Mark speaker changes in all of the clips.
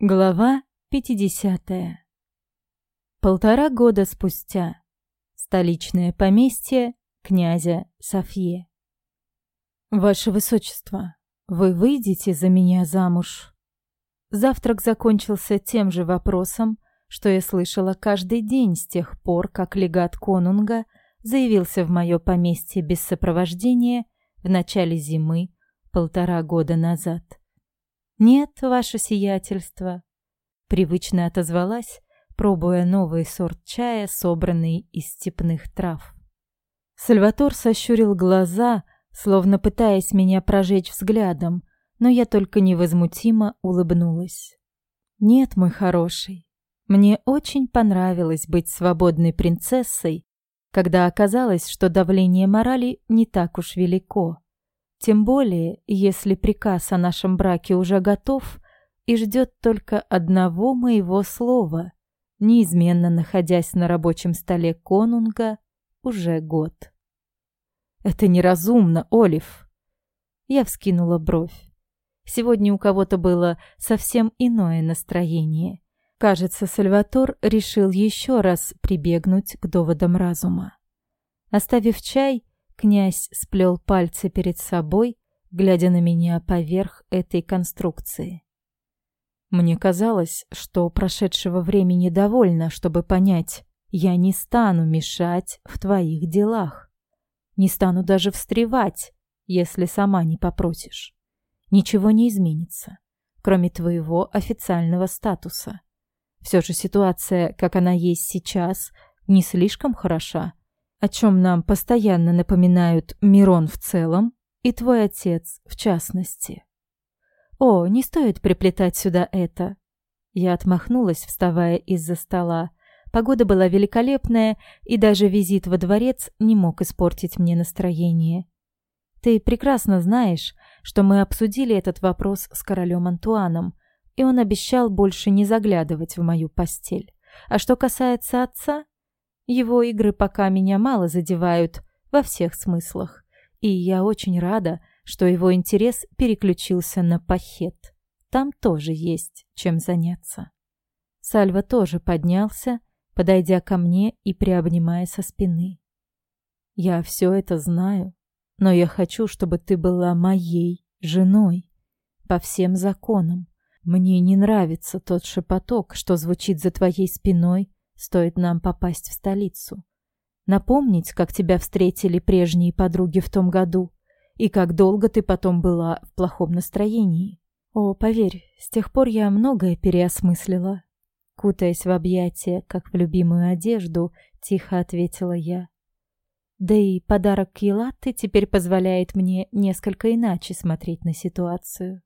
Speaker 1: Глава 50. Полтора года спустя. Столичное поместье князя Софье. Ваше Высочество, вы выйдете за меня замуж? Завтрак закончился тем же вопросом, что я слышала каждый день с тех пор, как легат Конунга заявился в мое поместье без сопровождения в начале зимы полтора года назад. «Нет, ваше сиятельство», — привычно отозвалась, пробуя новый сорт чая, собранный из степных трав. Сальватор сощурил глаза, словно пытаясь меня прожечь взглядом, но я только невозмутимо улыбнулась. «Нет, мой хороший, мне очень понравилось быть свободной принцессой, когда оказалось, что давление морали не так уж велико. Тем более, если приказ о нашем браке уже готов и ждет только одного моего слова, неизменно находясь на рабочем столе конунга уже год. «Это неразумно, Олив!» Я вскинула бровь. Сегодня у кого-то было совсем иное настроение. Кажется, Сальватор решил еще раз прибегнуть к доводам разума. Оставив чай, Князь сплел пальцы перед собой, глядя на меня поверх этой конструкции. Мне казалось, что прошедшего времени довольно, чтобы понять, я не стану мешать в твоих делах. Не стану даже встревать, если сама не попросишь. Ничего не изменится, кроме твоего официального статуса. Все же ситуация, как она есть сейчас, не слишком хороша, о чем нам постоянно напоминают Мирон в целом и твой отец в частности. О, не стоит приплетать сюда это. Я отмахнулась, вставая из-за стола. Погода была великолепная, и даже визит во дворец не мог испортить мне настроение. Ты прекрасно знаешь, что мы обсудили этот вопрос с королем Антуаном, и он обещал больше не заглядывать в мою постель. А что касается отца, его игры пока меня мало задевают во всех смыслах, и я очень рада, что его интерес переключился на пахет. Там тоже есть чем заняться. Сальва тоже поднялся, подойдя ко мне и приобнимая со спины. Я все это знаю, но я хочу, чтобы ты была моей женой по всем законам. Мне не нравится тот шепоток, что звучит за твоей спиной Стоит нам попасть в столицу. Напомнить, как тебя встретили прежние подруги в том году, и как долго ты потом была в плохом настроении. О, поверь, с тех пор я многое переосмыслила. Кутаясь в объятия, как в любимую одежду, тихо ответила я. Да и подарок Килатты теперь позволяет мне несколько иначе смотреть на ситуацию.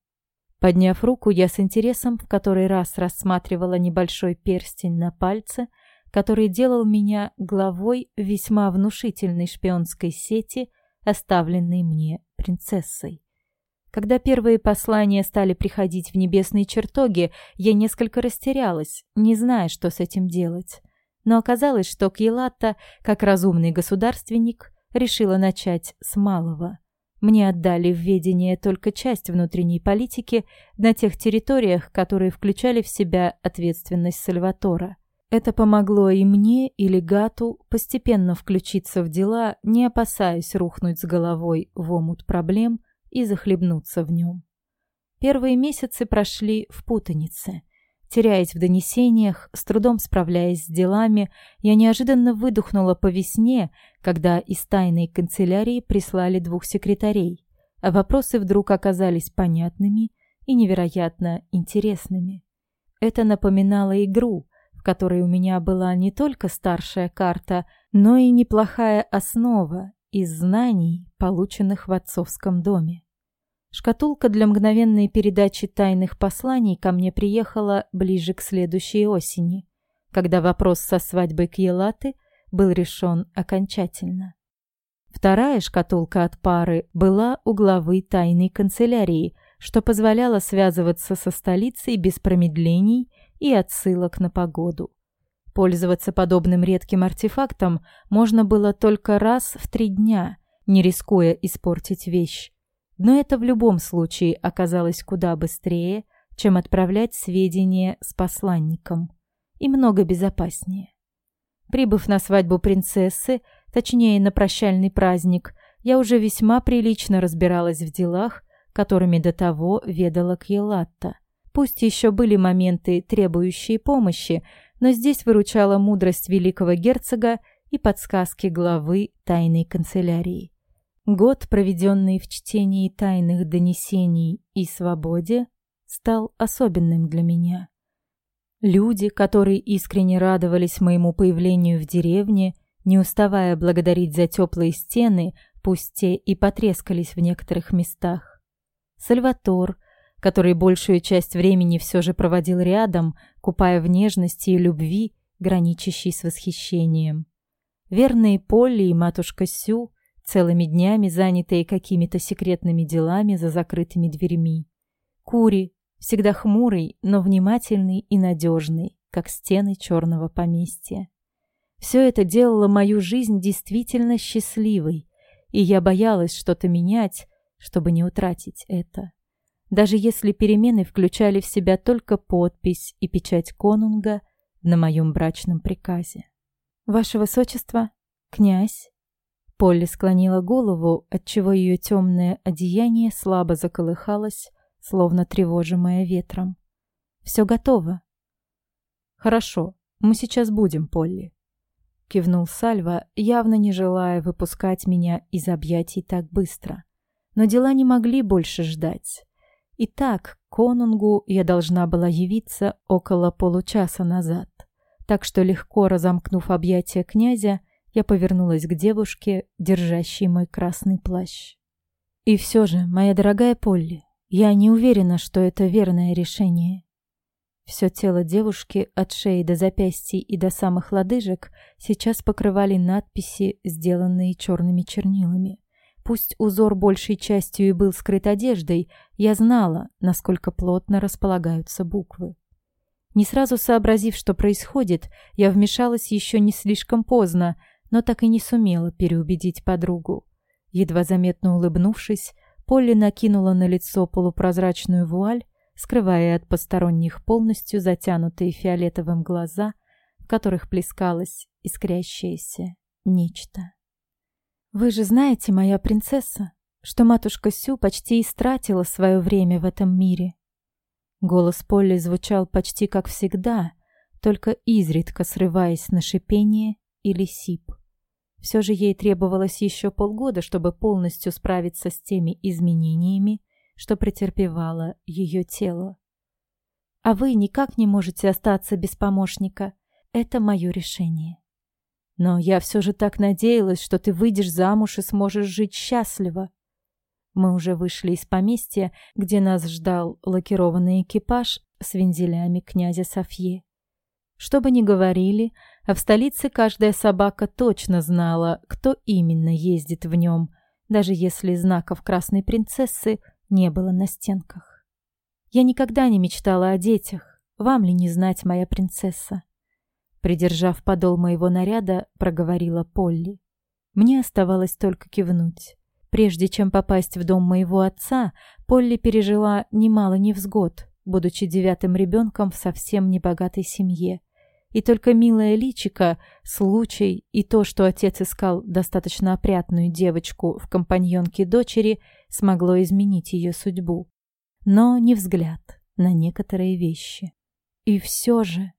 Speaker 1: Подняв руку, я с интересом в который раз рассматривала небольшой перстень на пальце, который делал меня главой весьма внушительной шпионской сети, оставленной мне принцессой. Когда первые послания стали приходить в небесные чертоги, я несколько растерялась, не зная, что с этим делать. Но оказалось, что Кьелатта, как разумный государственник, решила начать с малого. Мне отдали в ведение только часть внутренней политики на тех территориях, которые включали в себя ответственность Сальватора. Это помогло и мне, и легату постепенно включиться в дела, не опасаясь рухнуть с головой в омут проблем и захлебнуться в нем. Первые месяцы прошли в путанице. Теряясь в донесениях, с трудом справляясь с делами, я неожиданно выдохнула по весне, когда из тайной канцелярии прислали двух секретарей, а вопросы вдруг оказались понятными и невероятно интересными. Это напоминало игру, которой у меня была не только старшая карта, но и неплохая основа из знаний, полученных в отцовском доме. Шкатулка для мгновенной передачи тайных посланий ко мне приехала ближе к следующей осени, когда вопрос со свадьбой Кьелаты был решен окончательно. Вторая шкатулка от пары была у главы тайной канцелярии, что позволяло связываться со столицей без промедлений и отсылок на погоду. Пользоваться подобным редким артефактом можно было только раз в три дня, не рискуя испортить вещь. Но это в любом случае оказалось куда быстрее, чем отправлять сведения с посланником. И много безопаснее. Прибыв на свадьбу принцессы, точнее на прощальный праздник, я уже весьма прилично разбиралась в делах, которыми до того ведала Кьелатта. Пусть еще были моменты, требующие помощи, но здесь выручала мудрость великого герцога и подсказки главы тайной канцелярии. Год, проведенный в чтении тайных донесений и свободе, стал особенным для меня. Люди, которые искренне радовались моему появлению в деревне, не уставая благодарить за теплые стены, пусть те и потрескались в некоторых местах. Сальватор, который большую часть времени все же проводил рядом, купая в нежности и любви, граничащей с восхищением. Верные Полли и матушка Сю, целыми днями занятые какими-то секретными делами за закрытыми дверьми. Кури, всегда хмурый, но внимательный и надежный, как стены черного поместья. Все это делало мою жизнь действительно счастливой, и я боялась что-то менять, чтобы не утратить это даже если перемены включали в себя только подпись и печать конунга на моем брачном приказе. «Ваше Высочество, князь!» Полли склонила голову, отчего ее темное одеяние слабо заколыхалось, словно тревожимое ветром. «Все готово». «Хорошо, мы сейчас будем, Полли», — кивнул Сальва, явно не желая выпускать меня из объятий так быстро. Но дела не могли больше ждать. Итак, конунгу я должна была явиться около получаса назад. Так что легко разомкнув объятия князя, я повернулась к девушке, держащей мой красный плащ. И все же, моя дорогая Полли, я не уверена, что это верное решение. Все тело девушки от шеи до запястья и до самых лодыжек сейчас покрывали надписи, сделанные черными чернилами. Пусть узор большей частью и был скрыт одеждой, я знала, насколько плотно располагаются буквы. Не сразу сообразив, что происходит, я вмешалась еще не слишком поздно, но так и не сумела переубедить подругу. Едва заметно улыбнувшись, Полли накинула на лицо полупрозрачную вуаль, скрывая от посторонних полностью затянутые фиолетовым глаза, в которых плескалось искрящееся нечто. «Вы же знаете, моя принцесса, что матушка Сю почти истратила свое время в этом мире». Голос Полли звучал почти как всегда, только изредка срываясь на шипение или сип. Все же ей требовалось еще полгода, чтобы полностью справиться с теми изменениями, что претерпевало ее тело. А вы никак не можете остаться без помощника. Это мое решение. Но я все же так надеялась, что ты выйдешь замуж и сможешь жить счастливо. Мы уже вышли из поместья, где нас ждал лакированный экипаж с вензелями князя Софье. Что бы ни говорили, а в столице каждая собака точно знала, кто именно ездит в нем, даже если знаков красной принцессы не было на стенках. Я никогда не мечтала о детях, вам ли не знать, моя принцесса? Придержав подол моего наряда, проговорила Полли. Мне оставалось только кивнуть. Прежде чем попасть в дом моего отца, Полли пережила немало невзгод, будучи девятым ребенком в совсем небогатой семье. И только милая личика, случай и то, что отец искал достаточно опрятную девочку в компаньонке дочери, смогло изменить ее судьбу. Но не взгляд на некоторые вещи. И все же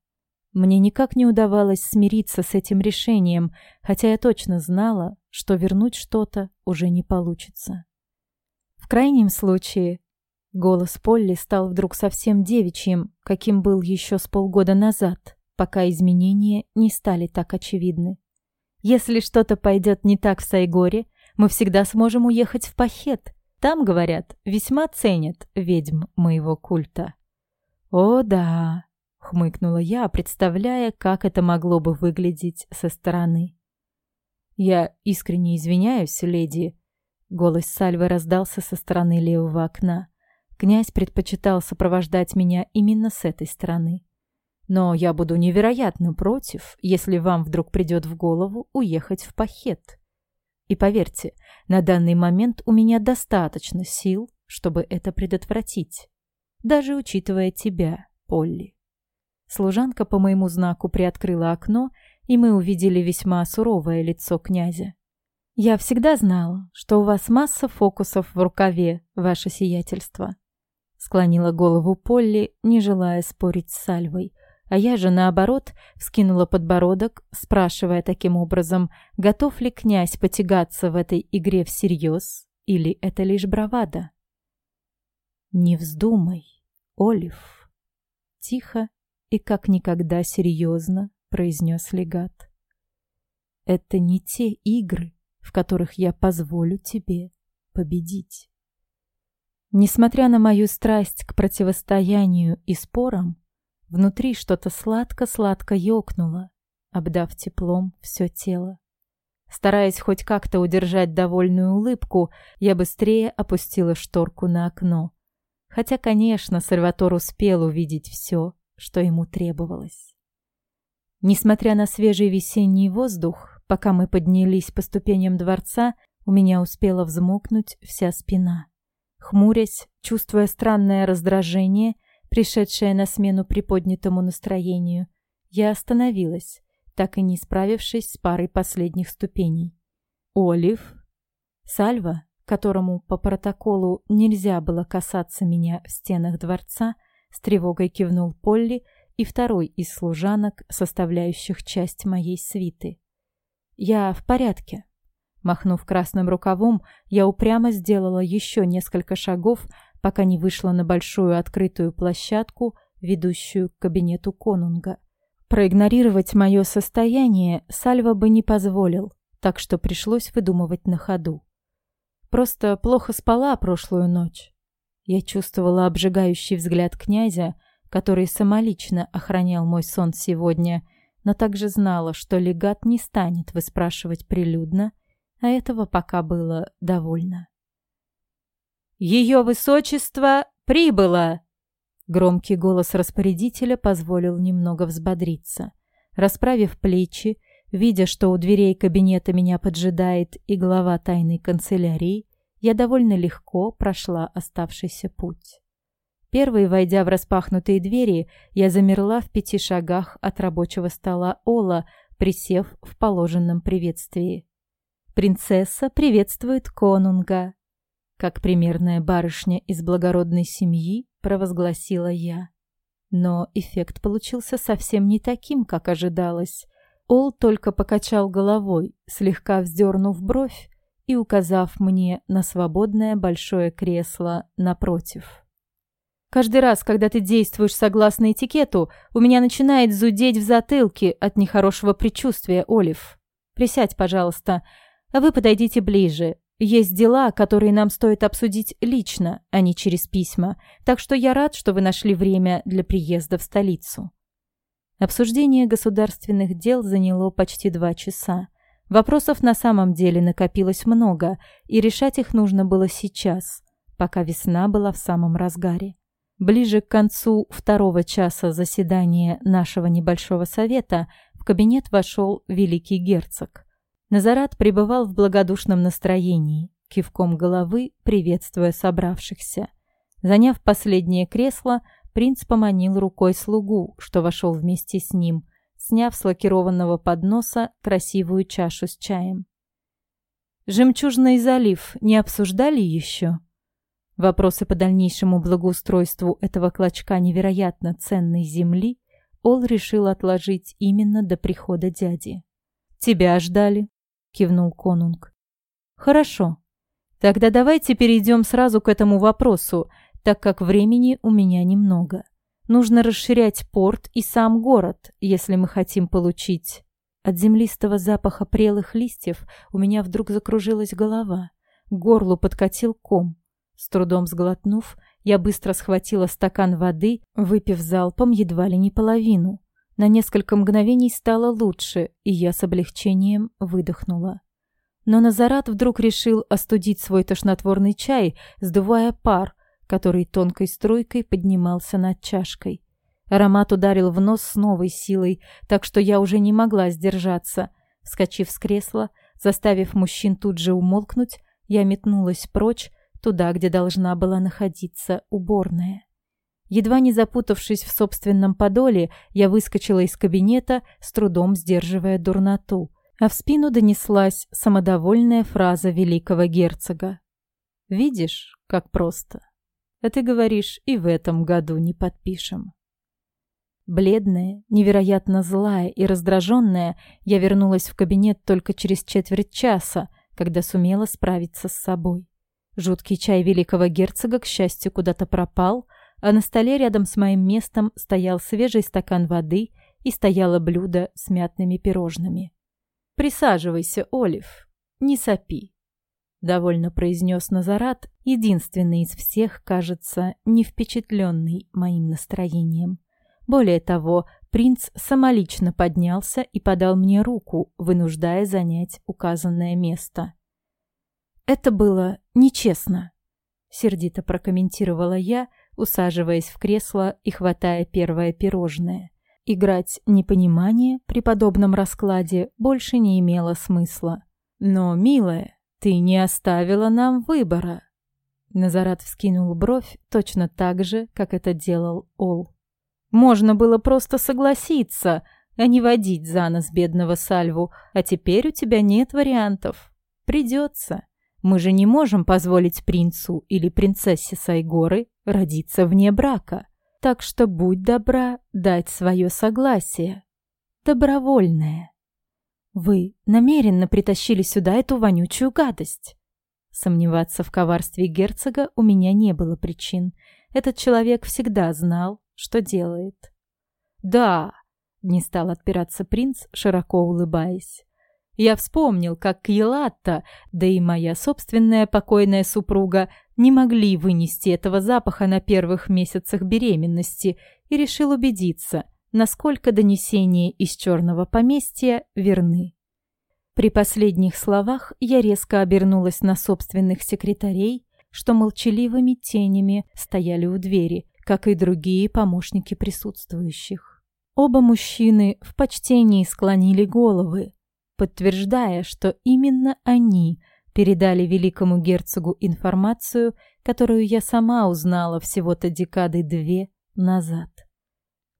Speaker 1: мне никак не удавалось смириться с этим решением, хотя я точно знала, что вернуть что-то уже не получится. В крайнем случае, голос Полли стал вдруг совсем девичьим, каким был еще с полгода назад, пока изменения не стали так очевидны. Если что-то пойдет не так в Сайгоре, мы всегда сможем уехать в Пахет. Там, говорят, весьма ценят ведьм моего культа. О да, хмыкнула я, представляя, как это могло бы выглядеть со стороны. Я искренне извиняюсь, леди. Голос Сальвы раздался со стороны левого окна. Князь предпочитал сопровождать меня именно с этой стороны. Но я буду невероятно против, если вам вдруг придет в голову уехать в похет. И поверьте, на данный момент у меня достаточно сил, чтобы это предотвратить. даже учитывая тебя, Полли. Служанка по моему знаку приоткрыла окно, и мы увидели весьма суровое лицо князя. «Я всегда знал, что у вас масса фокусов в рукаве, ваше сиятельство», склонила голову Полли, не желая спорить с Сальвой, а я же, наоборот, вскинула подбородок, спрашивая таким образом, готов ли князь потягаться в этой игре всерьез, или это лишь бравада. «Не вздумай, Олив», — тихо и как никогда серьезно произнес легат. «Это не те игры, в которых я позволю тебе победить». Несмотря на мою страсть к противостоянию и спорам, внутри что-то сладко-сладко ёкнуло, обдав теплом все тело. Стараясь хоть как-то удержать довольную улыбку, я быстрее опустила шторку на окно. Хотя, конечно, Сальватор успел увидеть все, что ему требовалось. Несмотря на свежий весенний воздух, пока мы поднялись по ступеням дворца, у меня успела взмокнуть вся спина. Хмурясь, чувствуя странное раздражение, пришедшее на смену приподнятому настроению, я остановилась, так и не справившись с парой последних ступеней. Олив, Сальва, которому по протоколу нельзя было касаться меня в стенах дворца, с тревогой кивнул Полли и второй из служанок, составляющих часть моей свиты. «Я в порядке», Махнув красным рукавом, я упрямо сделала еще несколько шагов, пока не вышла на большую открытую площадку, ведущую к кабинету конунга. Проигнорировать мое состояние Сальва бы не позволил, так что пришлось выдумывать на ходу. Просто плохо спала прошлую ночь. Я чувствовала обжигающий взгляд князя, который самолично охранял мой сон сегодня, но также знала, что легат не станет выспрашивать прилюдно, а этого пока было довольно. «Ее высочество прибыло!» Громкий голос распорядителя позволил немного взбодриться. Расправив плечи, видя, что у дверей кабинета меня поджидает и глава тайной канцелярии, я довольно легко прошла оставшийся путь. Первой, войдя в распахнутые двери, я замерла в пяти шагах от рабочего стола Ола, присев в положенном приветствии. Принцесса приветствует конунга. Как примерная барышня из благородной семьи, провозгласила я. Но эффект получился совсем не таким, как ожидалось. Ол только покачал головой, слегка вздернув бровь и указав мне на свободное большое кресло напротив. Каждый раз, когда ты действуешь согласно этикету, у меня начинает зудеть в затылке от нехорошего предчувствия, Олив. Присядь, пожалуйста. А вы подойдите ближе. Есть дела, которые нам стоит обсудить лично, а не через письма, так что я рад, что вы нашли время для приезда в столицу». Обсуждение государственных дел заняло почти два часа. Вопросов на самом деле накопилось много, и решать их нужно было сейчас, пока весна была в самом разгаре. Ближе к концу второго часа заседания нашего небольшого совета в кабинет вошел великий герцог. Назарат пребывал в благодушном настроении, кивком головы приветствуя собравшихся. Заняв последнее кресло, принц поманил рукой слугу, что вошел вместе с ним, сняв с лакированного подноса красивую чашу с чаем. «Жемчужный залив не обсуждали еще?» Вопросы по дальнейшему благоустройству этого клочка невероятно ценной земли Ол решил отложить именно до прихода дяди. «Тебя ждали», кивнул Конунг. Хорошо. Тогда давайте перейдем сразу к этому вопросу, так как времени у меня немного. Нужно расширять порт и сам город, если мы хотим получить... От землистого запаха прелых листьев у меня вдруг закружилась голова. К горлу подкатил ком. С трудом сглотнув, я быстро схватила стакан воды, выпив залпом едва ли не половину. На несколько мгновений стало лучше, и я с облегчением выдохнула. Но Назарат вдруг решил остудить свой тошнотворный чай, сдувая пар, который тонкой струйкой поднимался над чашкой. Аромат ударил в нос с новой силой, так что я уже не могла сдержаться. Вскочив с кресла, заставив мужчин тут же умолкнуть, я метнулась прочь, туда, где должна была находиться уборная. Едва не запутавшись в собственном подоле, я выскочила из кабинета, с трудом сдерживая дурноту, а в спину донеслась самодовольная фраза великого герцога. «Видишь, как просто. А ты говоришь, и в этом году не подпишем». Бледная, невероятно злая и раздраженная, я вернулась в кабинет только через четверть часа, когда сумела справиться с собой. Жуткий чай великого герцога, к счастью, куда-то пропал, а на столе рядом с моим местом стоял свежий стакан воды и стояло блюдо с мятными пирожными. «Присаживайся, Олив, не сопи», — довольно произнес Назарат, единственный из всех, кажется, не впечатленный моим настроением. Более того, принц самолично поднялся и подал мне руку, вынуждая занять указанное место. «Это было нечестно», — сердито прокомментировала я, — усаживаясь в кресло и хватая первое пирожное. Играть непонимание при подобном раскладе больше не имело смысла. «Но, милая, ты не оставила нам выбора». Назарат вскинул бровь точно так же, как это делал Ол. «Можно было просто согласиться, а не водить за нос бедного Сальву, а теперь у тебя нет вариантов. Придется». Мы же не можем позволить принцу или принцессе Сайгоры родиться вне брака. Так что будь добра дать свое согласие. Добровольное. Вы намеренно притащили сюда эту вонючую гадость. Сомневаться в коварстве герцога у меня не было причин. Этот человек всегда знал, что делает. «Да», — не стал отпираться принц, широко улыбаясь. Я вспомнил, как Кьелатта, да и моя собственная покойная супруга не могли вынести этого запаха на первых месяцах беременности и решил убедиться, насколько донесения из черного поместья верны. При последних словах я резко обернулась на собственных секретарей, что молчаливыми тенями стояли у двери, как и другие помощники присутствующих. Оба мужчины в почтении склонили головы, подтверждая, что именно они передали великому герцогу информацию, которую я сама узнала всего-то декады две назад.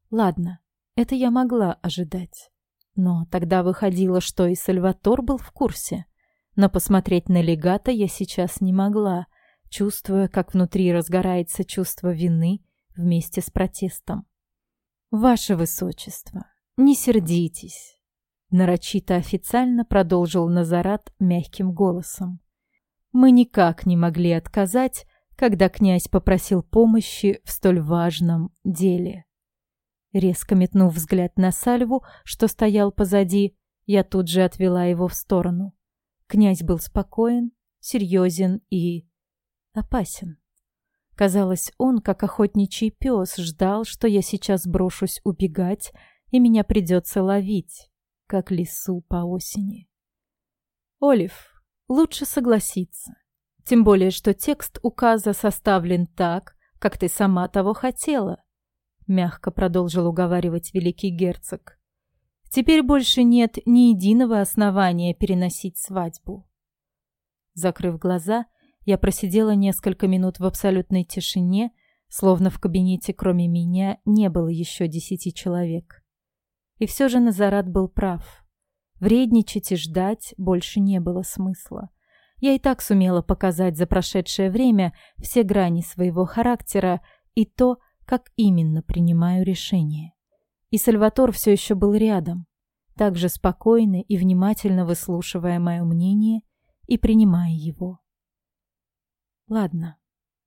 Speaker 1: Ладно, это я могла ожидать. Но тогда выходило, что и Сальватор был в курсе. Но посмотреть на легата я сейчас не могла, чувствуя, как внутри разгорается чувство вины вместе с протестом. «Ваше Высочество, не сердитесь нарочито официально продолжил Назарат мягким голосом. Мы никак не могли отказать, когда князь попросил помощи в столь важном деле. Резко метнув взгляд на Сальву, что стоял позади, я тут же отвела его в сторону. Князь был спокоен, серьезен и опасен. Казалось, он, как охотничий пес, ждал, что я сейчас брошусь убегать, и меня придется ловить как лесу по осени. Олив, лучше согласиться. Тем более, что текст указа составлен так, как ты сама того хотела, мягко продолжил уговаривать великий герцог. Теперь больше нет ни единого основания переносить свадьбу. Закрыв глаза, я просидела несколько минут в абсолютной тишине, словно в кабинете кроме меня не было еще десяти человек. И все же Назарат был прав. Вредничать и ждать больше не было смысла. Я и так сумела показать за прошедшее время все грани своего характера и то, как именно принимаю решения. И Сальватор все еще был рядом, также спокойно и внимательно выслушивая мое мнение и принимая его. «Ладно»,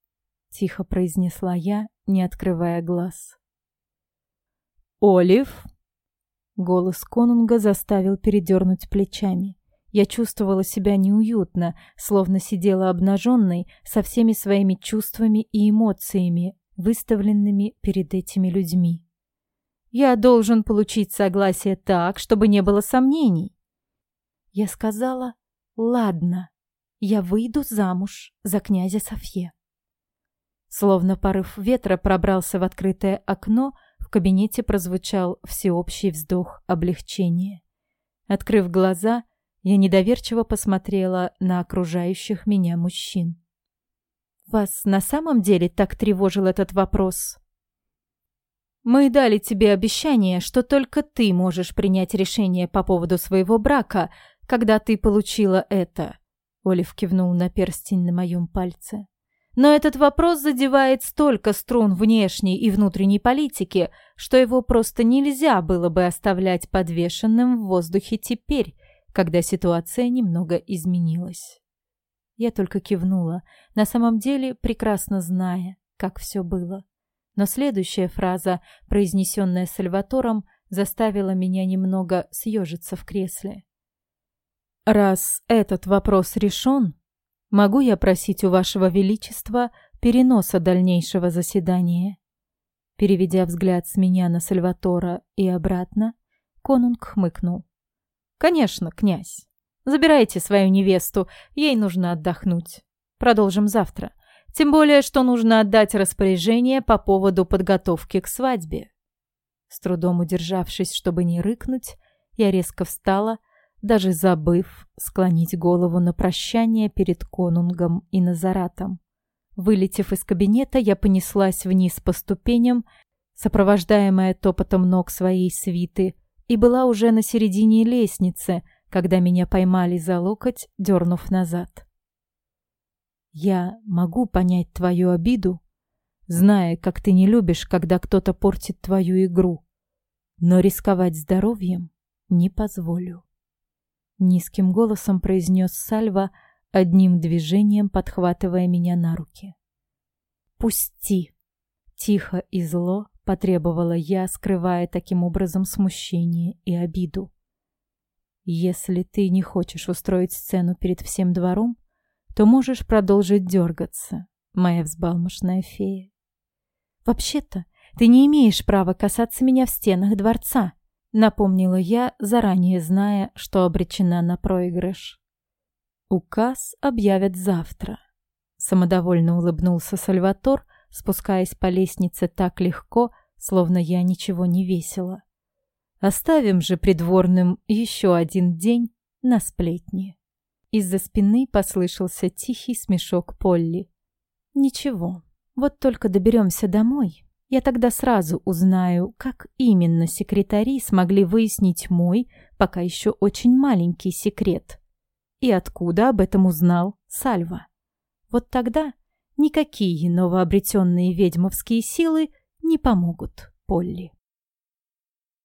Speaker 1: — тихо произнесла я, не открывая глаз. «Олив!» Голос конунга заставил передернуть плечами. Я чувствовала себя неуютно, словно сидела обнаженной со всеми своими чувствами и эмоциями, выставленными перед этими людьми. «Я должен получить согласие так, чтобы не было сомнений». Я сказала «Ладно, я выйду замуж за князя Софье». Словно порыв ветра пробрался в открытое окно, в кабинете прозвучал всеобщий вздох облегчения. Открыв глаза, я недоверчиво посмотрела на окружающих меня мужчин. «Вас на самом деле так тревожил этот вопрос?» Мы дали тебе обещание, что только ты можешь принять решение по поводу своего брака, когда ты получила это. Олив кивнул на перстень на моем пальце. Но этот вопрос задевает столько струн внешней и внутренней политики, что его просто нельзя было бы оставлять подвешенным в воздухе теперь, когда ситуация немного изменилась. Я только кивнула, на самом деле прекрасно зная, как все было. Но следующая фраза, произнесенная Сальватором, заставила меня немного съежиться в кресле. «Раз этот вопрос решен, могу я просить у вашего величества переноса дальнейшего заседания?» Переведя взгляд с меня на Сальватора и обратно, конунг хмыкнул. «Конечно, князь. Забирайте свою невесту, ей нужно отдохнуть. Продолжим завтра. Тем более, что нужно отдать распоряжение по поводу подготовки к свадьбе. С трудом удержавшись, чтобы не рыкнуть, я резко встала, даже забыв склонить голову на прощание перед конунгом и Назаратом. Вылетев из кабинета, я понеслась вниз по ступеням, сопровождаемая топотом ног своей свиты, и была уже на середине лестницы, когда меня поймали за локоть, дернув назад. Я могу понять твою обиду, зная, как ты не любишь, когда кто-то портит твою игру, но рисковать здоровьем не позволю. Низким голосом произнес Сальва, одним движением подхватывая меня на руки. «Пусти!» Тихо и зло потребовала я, скрывая таким образом смущение и обиду. «Если ты не хочешь устроить сцену перед всем двором, то можешь продолжить дергаться, моя взбалмошная фея. Вообще-то, ты не имеешь права касаться меня в стенах дворца, напомнила я, заранее зная, что обречена на проигрыш. Указ объявят завтра. Самодовольно улыбнулся Сальватор, спускаясь по лестнице так легко, словно я ничего не весила. Оставим же придворным еще один день на сплетни. Из-за спины послышался тихий смешок Полли. «Ничего, вот только доберемся домой. Я тогда сразу узнаю, как именно секретари смогли выяснить мой, пока еще очень маленький секрет. И откуда об этом узнал Сальва. Вот тогда никакие новообретенные ведьмовские силы не помогут Полли.